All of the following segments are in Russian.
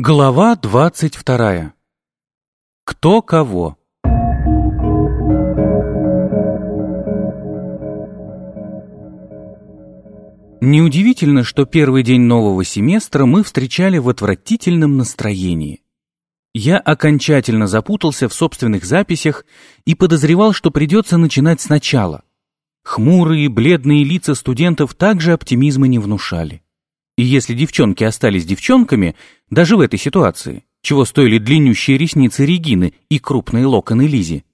Глава двадцать вторая. Кто кого? Неудивительно, что первый день нового семестра мы встречали в отвратительном настроении. Я окончательно запутался в собственных записях и подозревал, что придется начинать сначала. Хмурые, бледные лица студентов также оптимизма не внушали. И если девчонки остались девчонками, даже в этой ситуации, чего стоили длиннющие ресницы Регины и крупные локоны Лизи,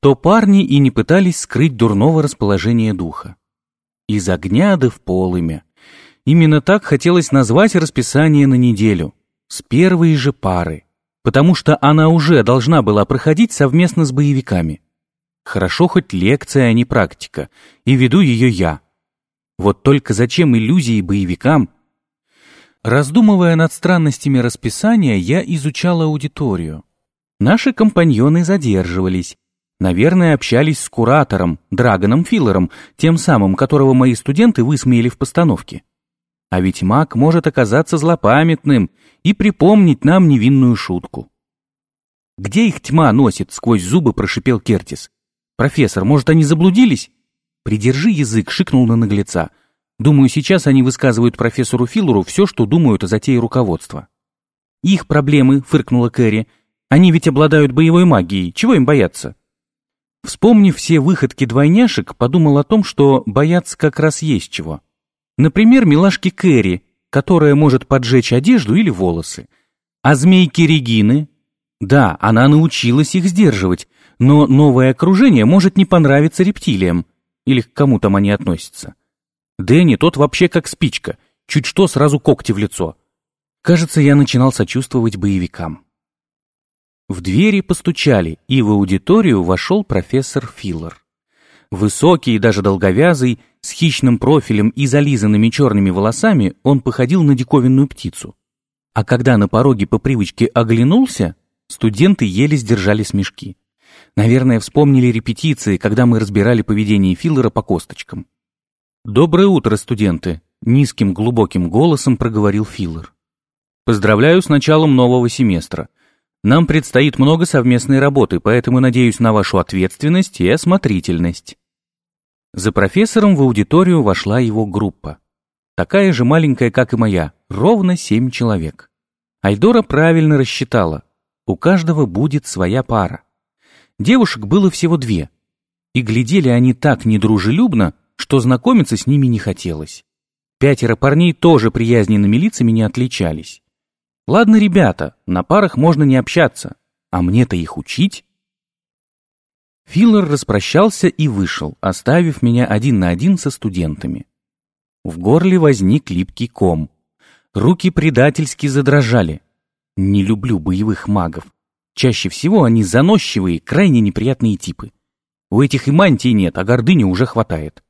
то парни и не пытались скрыть дурного расположения духа. Из огня да в полымя. Именно так хотелось назвать расписание на неделю. С первой же пары. Потому что она уже должна была проходить совместно с боевиками. Хорошо хоть лекция, а не практика. И веду ее я. Вот только зачем иллюзии боевикам, Раздумывая над странностями расписания, я изучал аудиторию. Наши компаньоны задерживались. Наверное, общались с куратором, Драгоном Филлером, тем самым, которого мои студенты высмеяли в постановке. А ведь маг может оказаться злопамятным и припомнить нам невинную шутку. «Где их тьма носит?» — сквозь зубы прошипел Кертис. «Профессор, может, они заблудились?» «Придержи язык», — шикнул на наглеца. Думаю, сейчас они высказывают профессору Филлеру все, что думают о затее руководства. «Их проблемы», — фыркнула Кэрри. «Они ведь обладают боевой магией. Чего им бояться?» Вспомнив все выходки двойняшек, подумал о том, что бояться как раз есть чего. Например, милашки Кэрри, которая может поджечь одежду или волосы. А змейки Регины? Да, она научилась их сдерживать, но новое окружение может не понравиться рептилиям. Или к кому там они относятся. Дэнни тот вообще как спичка, чуть что сразу когти в лицо. Кажется, я начинал сочувствовать боевикам. В двери постучали, и в аудиторию вошел профессор Филлер. Высокий и даже долговязый, с хищным профилем и зализанными черными волосами, он походил на диковинную птицу. А когда на пороге по привычке оглянулся, студенты еле сдержали смешки. Наверное, вспомнили репетиции, когда мы разбирали поведение Филлера по косточкам. «Доброе утро, студенты!» — низким глубоким голосом проговорил Филлер. «Поздравляю с началом нового семестра. Нам предстоит много совместной работы, поэтому надеюсь на вашу ответственность и осмотрительность». За профессором в аудиторию вошла его группа. Такая же маленькая, как и моя, ровно семь человек. Айдора правильно рассчитала. У каждого будет своя пара. Девушек было всего две. И глядели они так недружелюбно, что знакомиться с ними не хотелось. Пятеро парней тоже приязненными лицами не отличались. Ладно, ребята, на парах можно не общаться, а мне-то их учить. Филлер распрощался и вышел, оставив меня один на один со студентами. В горле возник липкий ком. Руки предательски задрожали. Не люблю боевых магов. Чаще всего они заносчивые, крайне неприятные типы. У этих и мантии нет, а гордыни уже хватает.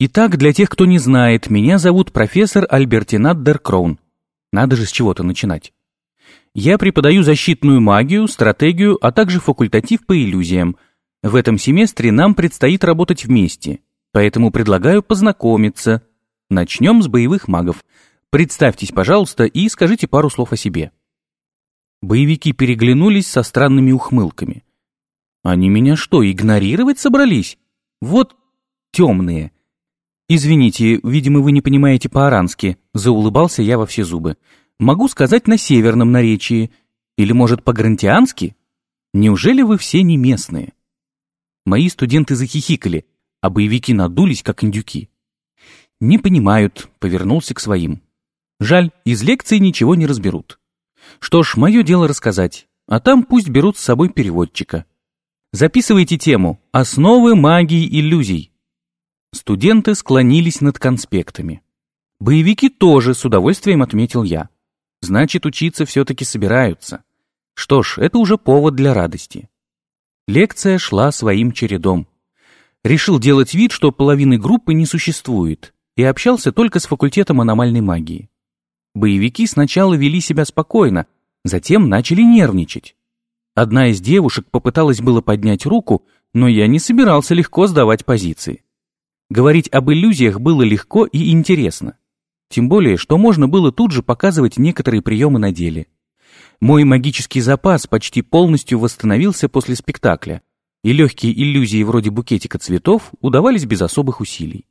Итак, для тех, кто не знает, меня зовут профессор Альбертинат Деркроун. Надо же с чего-то начинать. Я преподаю защитную магию, стратегию, а также факультатив по иллюзиям. В этом семестре нам предстоит работать вместе, поэтому предлагаю познакомиться. Начнем с боевых магов. Представьтесь, пожалуйста, и скажите пару слов о себе. Боевики переглянулись со странными ухмылками. Они меня что, игнорировать собрались? Вот темные. «Извините, видимо, вы не понимаете по-арански», — заулыбался я во все зубы. «Могу сказать на северном наречии. Или, может, по-грантиански? Неужели вы все не местные?» Мои студенты захихикали, а боевики надулись, как индюки. «Не понимают», — повернулся к своим. «Жаль, из лекции ничего не разберут. Что ж, мое дело рассказать, а там пусть берут с собой переводчика. Записывайте тему «Основы магии иллюзий». Студенты склонились над конспектами. Боевики тоже с удовольствием отметил я. Значит, учиться все-таки собираются. Что ж, это уже повод для радости. Лекция шла своим чередом. Решил делать вид, что половины группы не существует, и общался только с факультетом аномальной магии. Боевики сначала вели себя спокойно, затем начали нервничать. Одна из девушек попыталась было поднять руку, но я не собирался легко сдавать позиции. Говорить об иллюзиях было легко и интересно. Тем более, что можно было тут же показывать некоторые приемы на деле. Мой магический запас почти полностью восстановился после спектакля, и легкие иллюзии вроде букетика цветов удавались без особых усилий.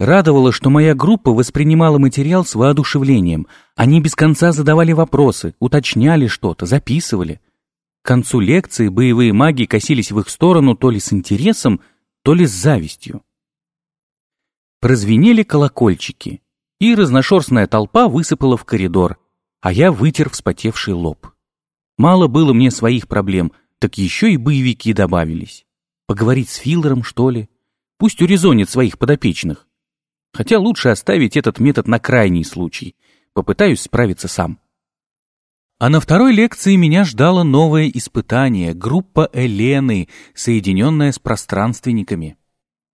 Радовало, что моя группа воспринимала материал с воодушевлением. Они без конца задавали вопросы, уточняли что-то, записывали. К концу лекции боевые маги косились в их сторону то ли с интересом, то ли с завистью. Прозвенели колокольчики, и разношерстная толпа высыпала в коридор, а я вытер вспотевший лоб. Мало было мне своих проблем, так еще и боевики добавились. Поговорить с Филлером, что ли? Пусть урезонит своих подопечных. Хотя лучше оставить этот метод на крайний случай. Попытаюсь справиться сам. А на второй лекции меня ждало новое испытание — группа Элены, соединенная с пространственниками.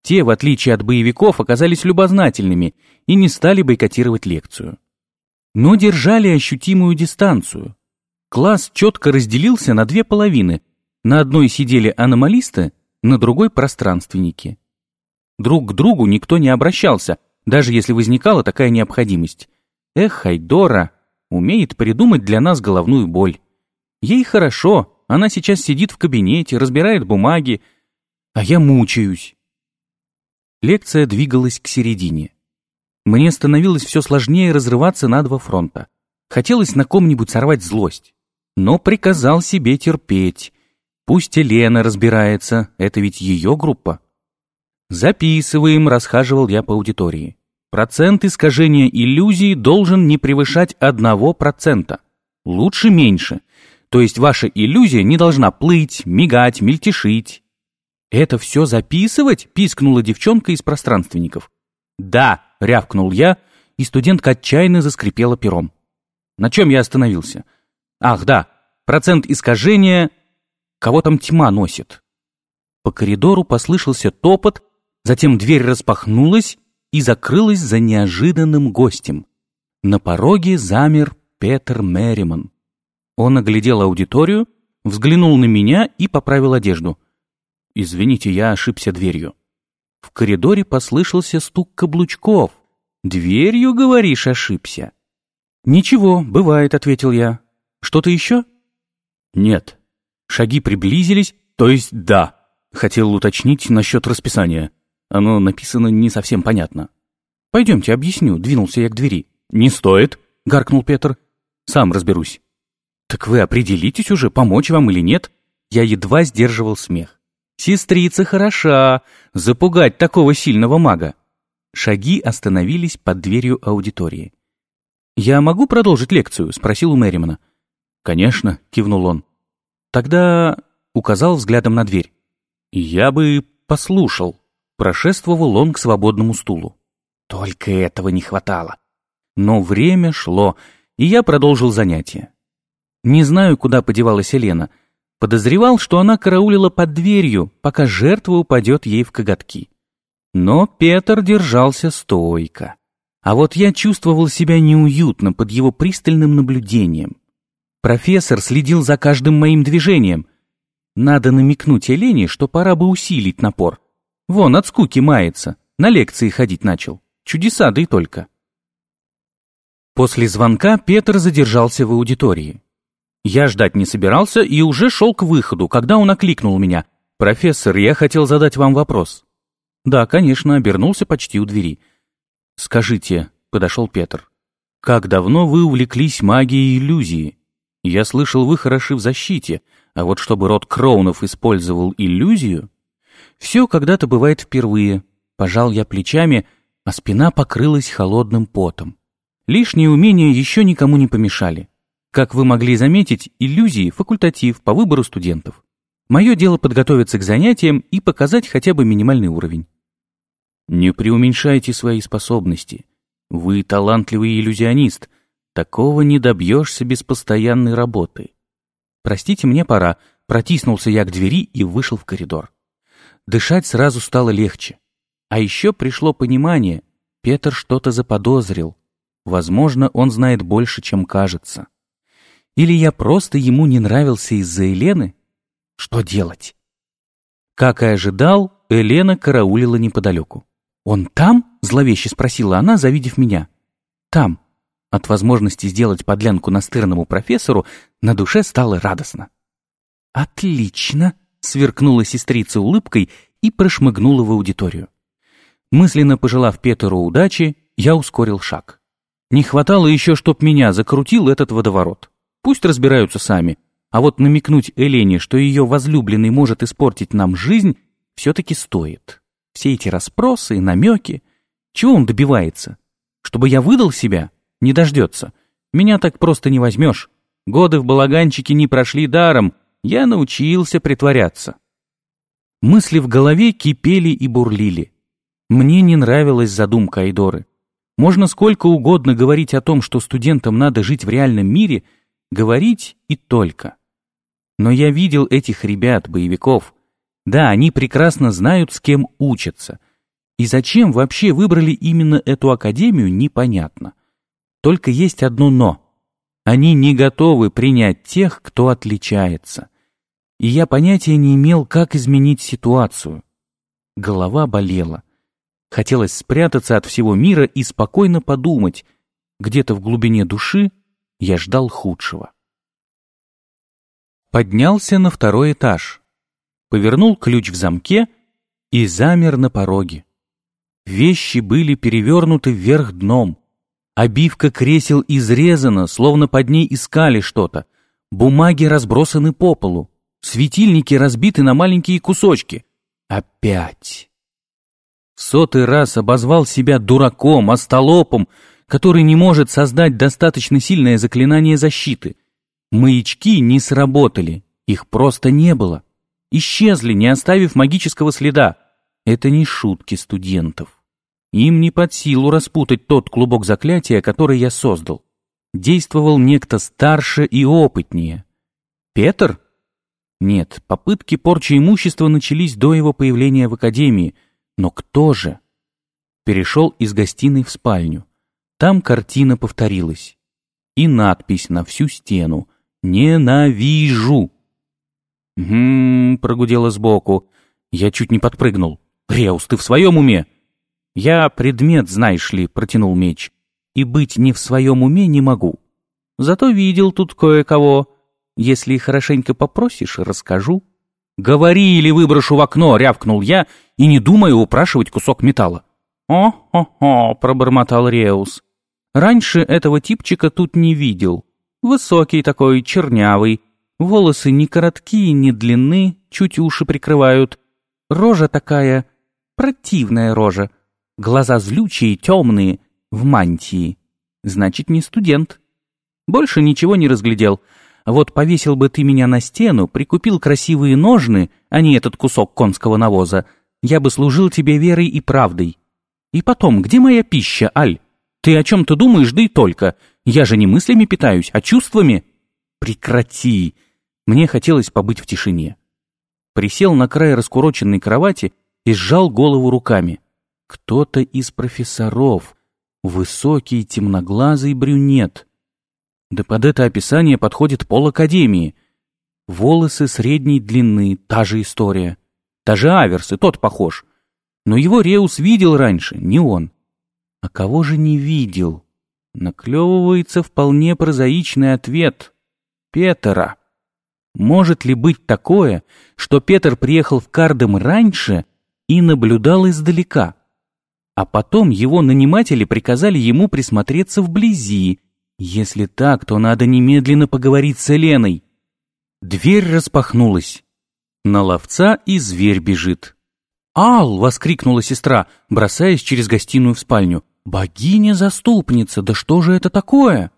Те, в отличие от боевиков, оказались любознательными и не стали бойкотировать лекцию но держали ощутимую дистанцию. Класс четко разделился на две половины. На одной сидели аномалисты, на другой — пространственники. Друг к другу никто не обращался, даже если возникала такая необходимость. Эх, Хайдора умеет придумать для нас головную боль. Ей хорошо, она сейчас сидит в кабинете, разбирает бумаги, а я мучаюсь. Лекция двигалась к середине. Мне становилось все сложнее разрываться на два фронта. Хотелось на ком-нибудь сорвать злость. Но приказал себе терпеть. Пусть Елена разбирается, это ведь ее группа. Записываем, расхаживал я по аудитории. Процент искажения иллюзии должен не превышать одного процента. Лучше меньше. То есть ваша иллюзия не должна плыть, мигать, мельтешить. «Это все записывать?» — пискнула девчонка из пространственников. «Да», — рявкнул я, и студентка отчаянно заскрипела пером. На чем я остановился? Ах, да, процент искажения... Кого там тьма носит? По коридору послышался топот, затем дверь распахнулась и закрылась за неожиданным гостем. На пороге замер Петер Мерриман. Он оглядел аудиторию, взглянул на меня и поправил одежду. «Извините, я ошибся дверью». В коридоре послышался стук каблучков. «Дверью, говоришь, ошибся?» «Ничего, бывает», — ответил я. «Что-то еще?» «Нет». Шаги приблизились, то есть да. Хотел уточнить насчет расписания. Оно написано не совсем понятно. «Пойдемте, объясню», — двинулся я к двери. «Не стоит», — гаркнул Петр. «Сам разберусь». «Так вы определитесь уже, помочь вам или нет?» Я едва сдерживал смех. Сестрица хороша, запугать такого сильного мага. Шаги остановились под дверью аудитории. «Я могу продолжить лекцию?» — спросил у Мэримана. «Конечно», — кивнул он. «Тогда...» — указал взглядом на дверь. «Я бы послушал». Прошествовал он к свободному стулу. Только этого не хватало. Но время шло, и я продолжил занятие. Не знаю, куда подевалась Елена — Подозревал, что она караулила под дверью, пока жертва упадет ей в коготки. Но Петр держался стойко. А вот я чувствовал себя неуютно под его пристальным наблюдением. Профессор следил за каждым моим движением. Надо намекнуть Елене, что пора бы усилить напор. Вон, от скуки мается, на лекции ходить начал. Чудеса, да и только. После звонка Петр задержался в аудитории. Я ждать не собирался и уже шел к выходу, когда он окликнул меня. «Профессор, я хотел задать вам вопрос». «Да, конечно», обернулся почти у двери. «Скажите», — подошел Петр, — «как давно вы увлеклись магией иллюзии? Я слышал, вы хороши в защите, а вот чтобы род Кроунов использовал иллюзию...» «Все когда-то бывает впервые», — пожал я плечами, а спина покрылась холодным потом. Лишние умения еще никому не помешали. Как вы могли заметить, иллюзии – факультатив по выбору студентов. Мое дело подготовиться к занятиям и показать хотя бы минимальный уровень. Не преуменьшайте свои способности. Вы талантливый иллюзионист. Такого не добьешься без постоянной работы. Простите, мне пора. Протиснулся я к двери и вышел в коридор. Дышать сразу стало легче. А еще пришло понимание. Петр что-то заподозрил. Возможно, он знает больше, чем кажется. Или я просто ему не нравился из-за Елены? Что делать? Как и ожидал, Елена караулила неподалеку. «Он там?» — зловеще спросила она, завидев меня. Там. От возможности сделать подлянку настырному профессору на душе стало радостно. «Отлично!» — сверкнула сестрица улыбкой и прошмыгнула в аудиторию. Мысленно пожелав Петеру удачи, я ускорил шаг. Не хватало еще, чтоб меня закрутил этот водоворот. Пусть разбираются сами, а вот намекнуть Элене, что ее возлюбленный может испортить нам жизнь, все-таки стоит. Все эти расспросы и намеки. Чего он добивается? Чтобы я выдал себя? Не дождется. Меня так просто не возьмешь. Годы в балаганчике не прошли даром. Я научился притворяться. Мысли в голове кипели и бурлили. Мне не нравилась задумка Айдоры. Можно сколько угодно говорить о том, что студентам надо жить в реальном мире, говорить и только. Но я видел этих ребят, боевиков. Да, они прекрасно знают, с кем учатся. И зачем вообще выбрали именно эту академию, непонятно. Только есть одно «но». Они не готовы принять тех, кто отличается. И я понятия не имел, как изменить ситуацию. Голова болела. Хотелось спрятаться от всего мира и спокойно подумать. Где-то в глубине души я ждал худшего. Поднялся на второй этаж, повернул ключ в замке и замер на пороге. Вещи были перевернуты вверх дном. Обивка кресел изрезана, словно под ней искали что-то. Бумаги разбросаны по полу. Светильники разбиты на маленькие кусочки. Опять. В сотый раз обозвал себя дураком, остолопом, который не может создать достаточно сильное заклинание защиты — Маячки не сработали, их просто не было. Исчезли, не оставив магического следа. Это не шутки студентов. Им не под силу распутать тот клубок заклятия, который я создал. Действовал некто старше и опытнее. Петр? Нет, попытки порчи имущества начались до его появления в академии. Но кто же? Перешел из гостиной в спальню. Там картина повторилась. И надпись на всю стену — Ненавижу!» «Гм...» — прогудела сбоку. Я чуть не подпрыгнул. «Реус, ты в своем уме?» «Я предмет, знаешь ли», — протянул меч. «И быть не в своем уме не могу. Зато видел тут кое-кого. Если хорошенько попросишь, расскажу». «Говори или выброшу в окно!» — рявкнул я и не думаю упрашивать кусок металла. «О-хо-хо!» — пробормотал Реус. «Раньше этого типчика тут не видел. Высокий такой, чернявый. Волосы не короткие, не длинны, чуть уши прикрывают. Рожа такая, противная рожа. Глаза злючие, темные, в мантии. Значит, не студент. Больше ничего не разглядел. Вот повесил бы ты меня на стену, прикупил красивые ножны, а не этот кусок конского навоза, я бы служил тебе верой и правдой. И потом, где моя пища, Аль? Ты о чем-то думаешь, да и только. Я же не мыслями питаюсь, а чувствами. Прекрати. Мне хотелось побыть в тишине. Присел на край раскуроченной кровати и сжал голову руками. Кто-то из профессоров. Высокий, темноглазый брюнет. Да под это описание подходит пол академии. Волосы средней длины, та же история. Та же Аверс, и тот похож. Но его Реус видел раньше, не он. А кого же не видел? Наклевывается вполне прозаичный ответ. Петера. Может ли быть такое, что Петр приехал в Кардем раньше и наблюдал издалека? А потом его наниматели приказали ему присмотреться вблизи. Если так, то надо немедленно поговорить с Еленой. Дверь распахнулась. На ловца и зверь бежит. «Ал!» — воскликнула сестра, бросаясь через гостиную в спальню. «Богиня-заступница, да что же это такое?»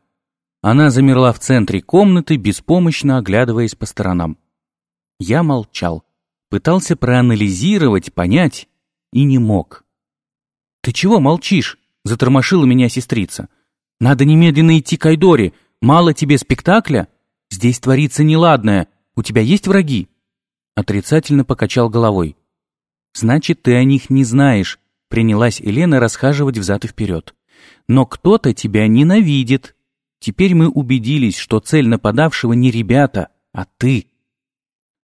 Она замерла в центре комнаты, беспомощно оглядываясь по сторонам. Я молчал, пытался проанализировать, понять, и не мог. «Ты чего молчишь?» — затормошила меня сестрица. «Надо немедленно идти к Айдоре. Мало тебе спектакля? Здесь творится неладное. У тебя есть враги?» Отрицательно покачал головой. «Значит, ты о них не знаешь», — принялась Елена расхаживать взад и вперед. «Но кто-то тебя ненавидит. Теперь мы убедились, что цель нападавшего не ребята, а ты».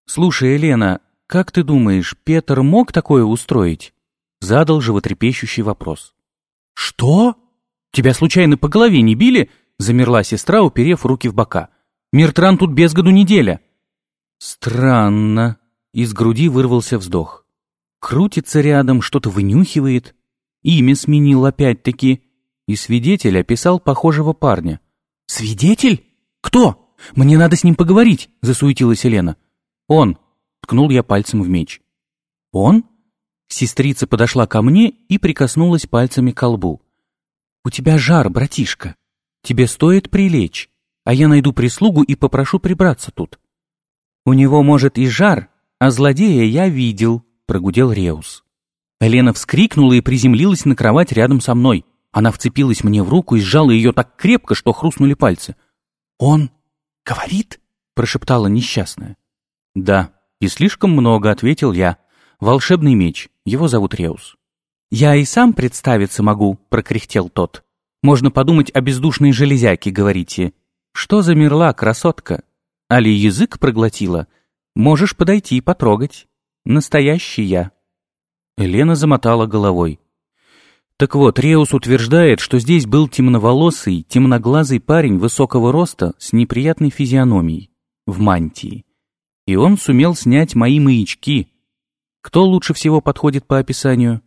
«Слушай, Елена, как ты думаешь, Петр мог такое устроить?» Задал животрепещущий вопрос. «Что? Тебя случайно по голове не били?» Замерла сестра, уперев руки в бока. «Миртран тут без году неделя». «Странно». Из груди вырвался вздох. Крутится рядом, что-то вынюхивает. Имя сменил опять-таки. И свидетель описал похожего парня. «Свидетель? Кто? Мне надо с ним поговорить», — засуетилась Елена. «Он», — ткнул я пальцем в меч. «Он?» Сестрица подошла ко мне и прикоснулась пальцами к лбу. «У тебя жар, братишка. Тебе стоит прилечь, а я найду прислугу и попрошу прибраться тут». «У него, может, и жар, а злодея я видел», — прогудел Реус. Елена вскрикнула и приземлилась на кровать рядом со мной. Она вцепилась мне в руку и сжала ее так крепко, что хрустнули пальцы. «Он говорит?» — прошептала несчастная. «Да, и слишком много», — ответил я. «Волшебный меч. Его зовут Реус». «Я и сам представиться могу», — прокряхтел тот. «Можно подумать о бездушной железяке, говорите. Что замерла, красотка? Али язык проглотила? Можешь подойти и потрогать. Настоящий я». Елена замотала головой. Так вот, Реус утверждает, что здесь был темноволосый, темноглазый парень высокого роста с неприятной физиономией, в мантии. И он сумел снять мои маячки. Кто лучше всего подходит по описанию?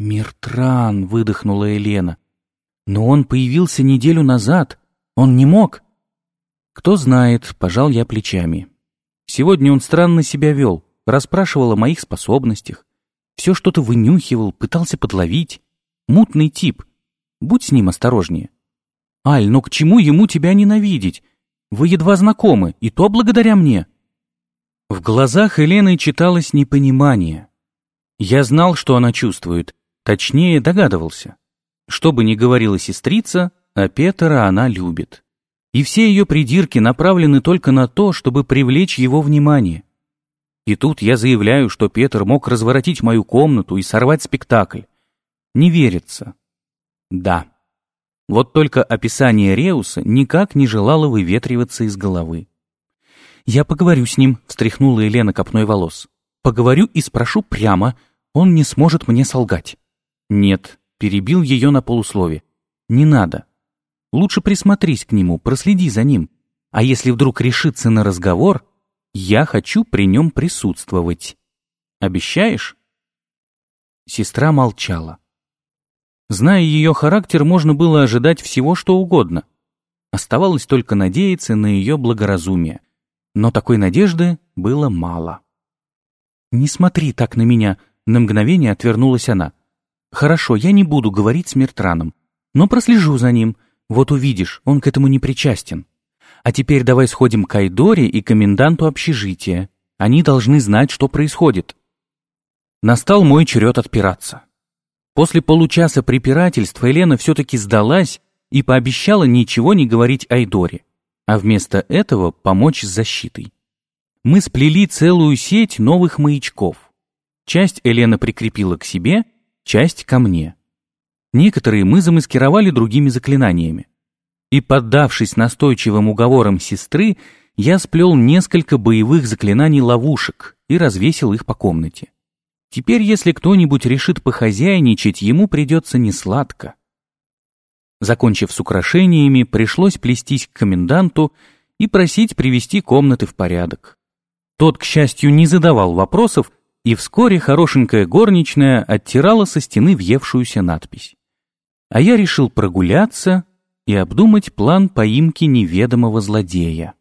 «Миртран», — выдохнула Елена. «Но он появился неделю назад. Он не мог». «Кто знает», — пожал я плечами. Сегодня он странно себя вел, расспрашивал о моих способностях. Все что-то вынюхивал, пытался подловить. Мутный тип. Будь с ним осторожнее. Аль, ну к чему ему тебя ненавидеть? Вы едва знакомы, и то благодаря мне. В глазах Елены читалось непонимание. Я знал, что она чувствует, точнее догадывался. Что бы ни говорила сестрица, а Петера она любит. И все ее придирки направлены только на то, чтобы привлечь его внимание. И тут я заявляю, что Петр мог разворотить мою комнату и сорвать спектакль. Не верится. Да. Вот только описание Реуса никак не желало выветриваться из головы. «Я поговорю с ним», — встряхнула Елена копной волос. «Поговорю и спрошу прямо. Он не сможет мне солгать». «Нет», — перебил ее на полуслове. «Не надо. Лучше присмотрись к нему, проследи за ним. А если вдруг решится на разговор, я хочу при нем присутствовать. Обещаешь?» Сестра молчала. Зная ее характер, можно было ожидать всего, что угодно. Оставалось только надеяться на ее благоразумие. Но такой надежды было мало. «Не смотри так на меня», — на мгновение отвернулась она. «Хорошо, я не буду говорить с Миртраном, но прослежу за ним. Вот увидишь, он к этому не причастен». А теперь давай сходим к Айдоре и коменданту общежития. Они должны знать, что происходит. Настал мой черед отпираться. После получаса препирательства Елена все-таки сдалась и пообещала ничего не говорить Айдоре, а вместо этого помочь с защитой. Мы сплели целую сеть новых маячков. Часть Елена прикрепила к себе, часть ко мне. Некоторые мы замаскировали другими заклинаниями. И, поддавшись настойчивым уговорам сестры, я сплел несколько боевых заклинаний ловушек и развесил их по комнате. Теперь, если кто-нибудь решит похозяйничать, ему придется несладко. Закончив с украшениями, пришлось плестись к коменданту и просить привести комнаты в порядок. Тот, к счастью, не задавал вопросов, и вскоре хорошенькая горничная оттирала со стены въевшуюся надпись. А я решил прогуляться и обдумать план поимки неведомого злодея.